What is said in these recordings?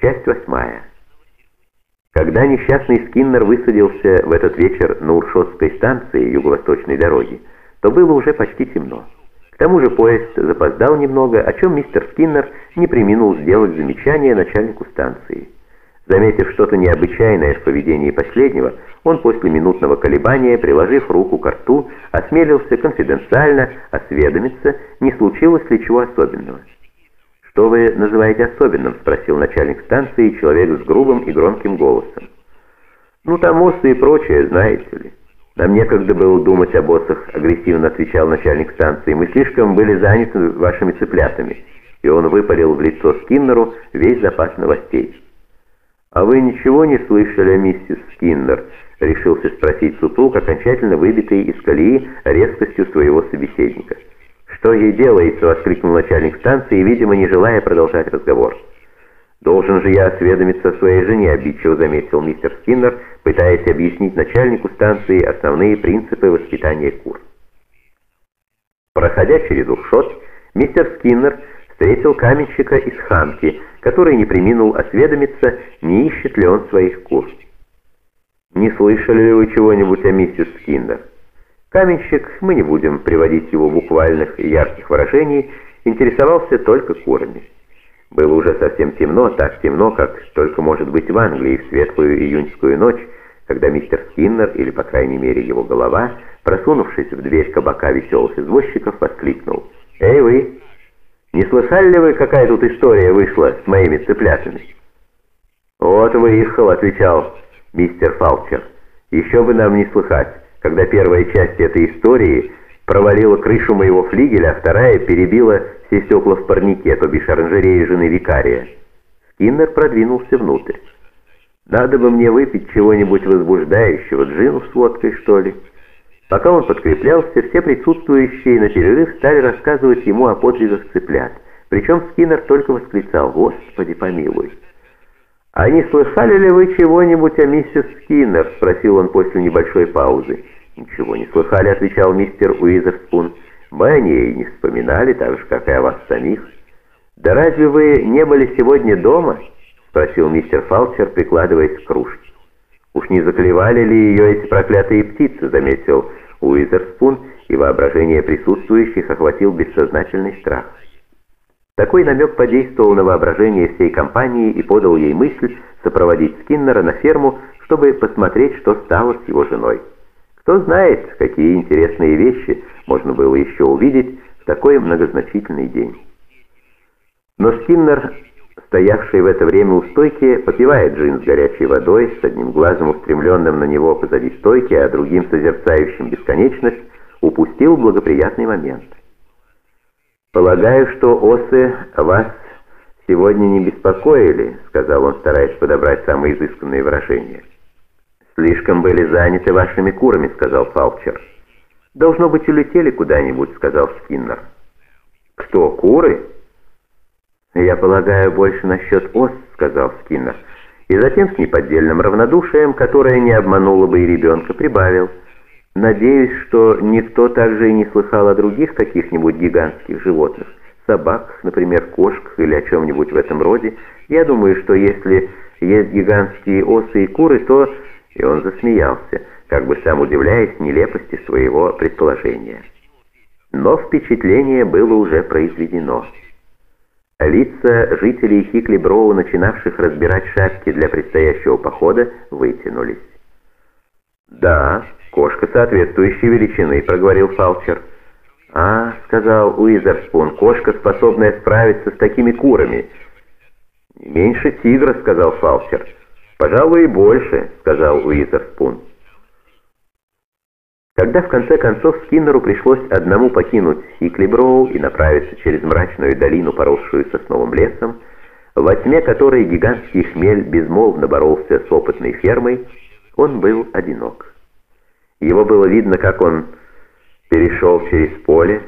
Часть восьмая. Когда несчастный Скиннер высадился в этот вечер на Уршотской станции юго-восточной дороги, то было уже почти темно. К тому же поезд запоздал немного, о чем мистер Скиннер не приминул сделать замечание начальнику станции. Заметив что-то необычайное в поведении последнего, он после минутного колебания, приложив руку к рту, осмелился конфиденциально осведомиться, не случилось ли чего особенного. «Что вы называете особенным?» — спросил начальник станции, человек с грубым и громким голосом. «Ну, там осы и прочее, знаете ли». «Нам некогда было думать о боссах», — агрессивно отвечал начальник станции. «Мы слишком были заняты вашими цыплятами». И он выпалил в лицо Скиннеру весь запас новостей. «А вы ничего не слышали о миссис Скиннер?» — решился спросить супруг, окончательно выбитый из колеи резкостью своего собеседника. «Что ей делается?» — воскликнул начальник станции, видимо, не желая продолжать разговор. «Должен же я осведомиться о своей жене», — обидчиво заметил мистер Скиннер, пытаясь объяснить начальнику станции основные принципы воспитания кур. Проходя через Ушот, мистер Скиннер встретил каменщика из Хамки, который не приминул осведомиться, не ищет ли он своих кур. «Не слышали ли вы чего-нибудь о миссис Скиннер?» Каменщик, мы не будем приводить его буквальных и ярких выражений, интересовался только курами. Было уже совсем темно, так темно, как только может быть в Англии в светлую июньскую ночь, когда мистер Скиннер, или по крайней мере его голова, просунувшись в дверь кабака веселых извозчиков, воскликнул. «Эй вы, не слыхали ли вы, какая тут история вышла с моими цыплятами?» «Вот выехал», — отвечал мистер Фалчер. «Еще бы нам не слыхать, когда первая часть этой истории провалила крышу моего флигеля, а вторая перебила все стекла в парнике, то бишь оранжереи жены викария». Скиннер продвинулся внутрь. «Надо бы мне выпить чего-нибудь возбуждающего, джину с водкой, что ли?» Пока он подкреплялся, все присутствующие на перерыв стали рассказывать ему о подвигах цыплят. Причем Скиннер только восклицал «Господи, помилуй!». «А не слыхали ли вы чего-нибудь о миссис Скиннер?» — спросил он после небольшой паузы. «Ничего не слыхали», — отвечал мистер Уизерспун. «Мы о ней не вспоминали, так же, как и о вас самих». «Да разве вы не были сегодня дома?» — спросил мистер Фалчер, прикладываясь к кружке. «Уж не заклевали ли ее эти проклятые птицы?» — заметил Уизерспун, и воображение присутствующих охватил бессознательный страх. Такой намек подействовал на воображение всей компании и подал ей мысль сопроводить Скиннера на ферму, чтобы посмотреть, что стало с его женой. Кто знает, какие интересные вещи можно было еще увидеть в такой многозначительный день. Но Скиннер стоявший в это время у стойки, попивая джин с горячей водой, с одним глазом устремленным на него позади стойки, а другим созерцающим бесконечность, упустил благоприятный момент. «Полагаю, что осы вас сегодня не беспокоили», — сказал он, стараясь подобрать самые изысканные выражения. «Слишком были заняты вашими курами», — сказал Фалчер. «Должно быть, улетели куда-нибудь», — сказал Скиннер. «Кто, куры?» «Я полагаю, больше насчет ос», — сказал Скиннер. И затем с неподдельным равнодушием, которое не обмануло бы и ребенка, прибавил. «Надеюсь, что никто также и не слыхал о других каких-нибудь гигантских животных, собаках, например, кошках или о чем-нибудь в этом роде. Я думаю, что если есть гигантские осы и куры, то...» И он засмеялся, как бы сам удивляясь нелепости своего предположения. Но впечатление было уже произведено. Лица жителей Хикли-Броу, начинавших разбирать шапки для предстоящего похода, вытянулись. «Да, кошка соответствующей величины», — проговорил Фалчер. «А, — сказал Уизерспун, — кошка, способная справиться с такими курами». «Меньше тигра», — сказал Фалчер. «Пожалуй, и больше», — сказал Уизерспун. Когда в конце концов Скиннеру пришлось одному покинуть Хиклиброу и направиться через мрачную долину, поросшую сосновым лесом, во тьме которой гигантский хмель безмолвно боролся с опытной фермой, он был одинок. Его было видно, как он перешел через поле,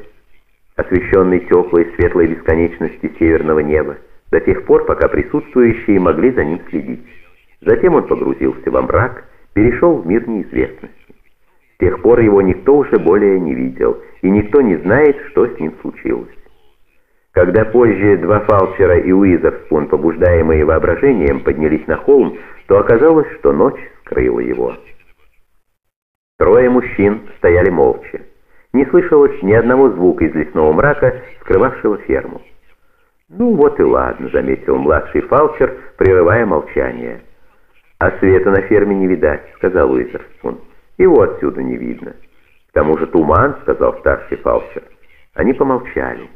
освещенный теплой светлой бесконечностью северного неба, до тех пор, пока присутствующие могли за ним следить. Затем он погрузился во мрак, перешел в мир неизвестности. С тех пор его никто уже более не видел, и никто не знает, что с ним случилось. Когда позже два Фалчера и Уизерспун, побуждаемые воображением, поднялись на холм, то оказалось, что ночь скрыла его. Трое мужчин стояли молча. Не слышалось ни одного звука из лесного мрака, скрывавшего ферму. «Ну вот и ладно», — заметил младший Фалчер, прерывая молчание. «А света на ферме не видать», — сказал Уизерспун. «Его отсюда не видно». «К тому же туман», — сказал старший Фалчер. Они помолчали.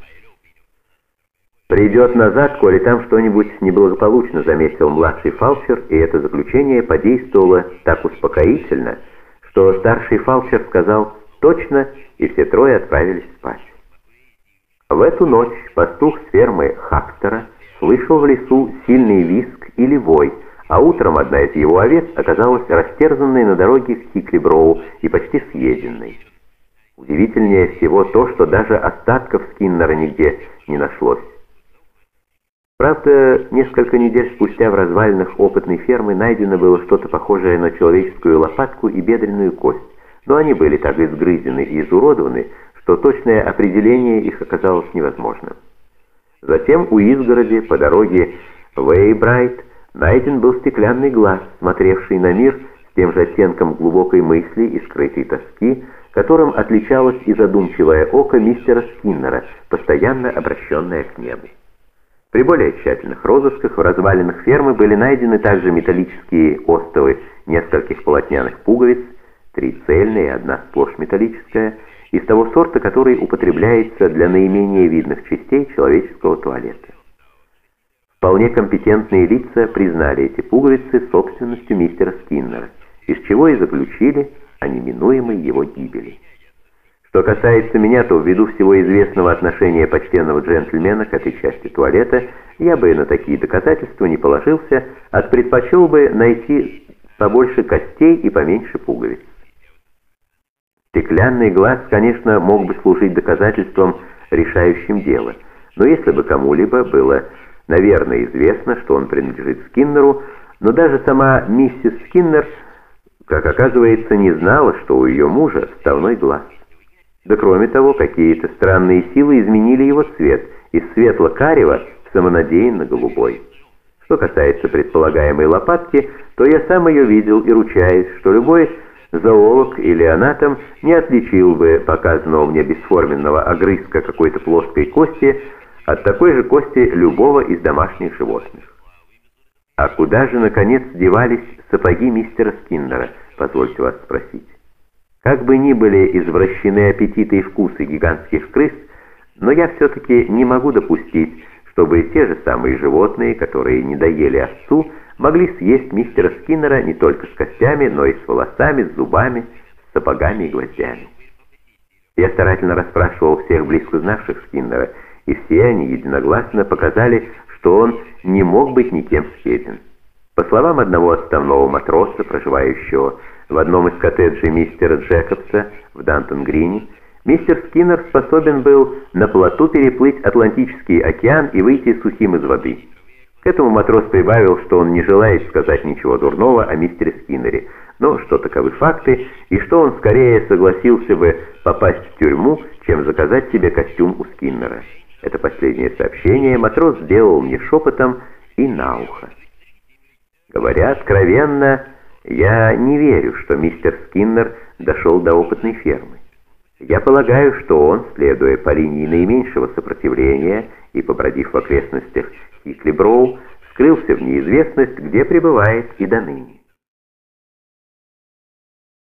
«Придет назад, коли там что-нибудь неблагополучно», — заметил младший Фалчер, и это заключение подействовало так успокоительно, что старший Фалчер сказал «точно», и все трое отправились спать. В эту ночь пастух с фермы Хактера слышал в лесу сильный виск или вой, а утром одна из его овец оказалась растерзанной на дороге в Хиклиброу и почти съеденной. Удивительнее всего то, что даже остатков Скиннера нигде не нашлось. Правда, несколько недель спустя в развалинах опытной фермы найдено было что-то похожее на человеческую лопатку и бедренную кость, но они были так изгрызены и изуродованы, что точное определение их оказалось невозможным. Затем у изгороди по дороге в Эйбрайт найден был стеклянный глаз, смотревший на мир с тем же оттенком глубокой мысли и скрытой тоски, которым отличалось и задумчивое око мистера Скиннера, постоянно обращенное к небу. При более тщательных розысках в развалинах фермы были найдены также металлические остовы нескольких полотняных пуговиц, три цельные, одна сплошь металлическая, из того сорта, который употребляется для наименее видных частей человеческого туалета. Вполне компетентные лица признали эти пуговицы собственностью мистера Скиннера, из чего и заключили о неминуемой его гибели. Что касается меня, то ввиду всего известного отношения почтенного джентльмена к этой части туалета, я бы на такие доказательства не положился, а предпочел бы найти побольше костей и поменьше пуговиц. Стеклянный глаз, конечно, мог бы служить доказательством, решающим дело, но если бы кому-либо было, наверное, известно, что он принадлежит Скиннеру, но даже сама миссис Скиннер, как оказывается, не знала, что у ее мужа вставной глаз. Да кроме того, какие-то странные силы изменили его цвет из светло-карего в самонадеянно-голубой. Что касается предполагаемой лопатки, то я сам ее видел и ручаюсь, что любой зоолог или анатом не отличил бы показанного мне бесформенного огрызка какой-то плоской кости от такой же кости любого из домашних животных. А куда же, наконец, девались сапоги мистера Скиннера, позвольте вас спросить? Как бы ни были извращены аппетиты и вкусы гигантских крыс, но я все-таки не могу допустить, чтобы те же самые животные, которые не доели овцу, могли съесть мистера Скиннера не только с костями, но и с волосами, с зубами, с сапогами и гвоздями. Я старательно расспрашивал всех близко знавших Скиннера, и все они единогласно показали, что он не мог быть никем съеден. По словам одного отставного матроса, проживающего в одном из коттеджей мистера Джекобса в Дантон-Грине, мистер Скиннер способен был на плоту переплыть Атлантический океан и выйти сухим из воды. К этому матрос прибавил, что он не желает сказать ничего дурного о мистере Скиннере, но что таковы факты, и что он скорее согласился бы попасть в тюрьму, чем заказать себе костюм у Скиннера. Это последнее сообщение матрос сделал мне шепотом и на ухо. Говоря откровенно, я не верю, что мистер Скиннер дошел до опытной фермы. Я полагаю, что он, следуя по линии наименьшего сопротивления и побродив в окрестностях Хикли Броу, скрылся в неизвестность, где пребывает и до ныне.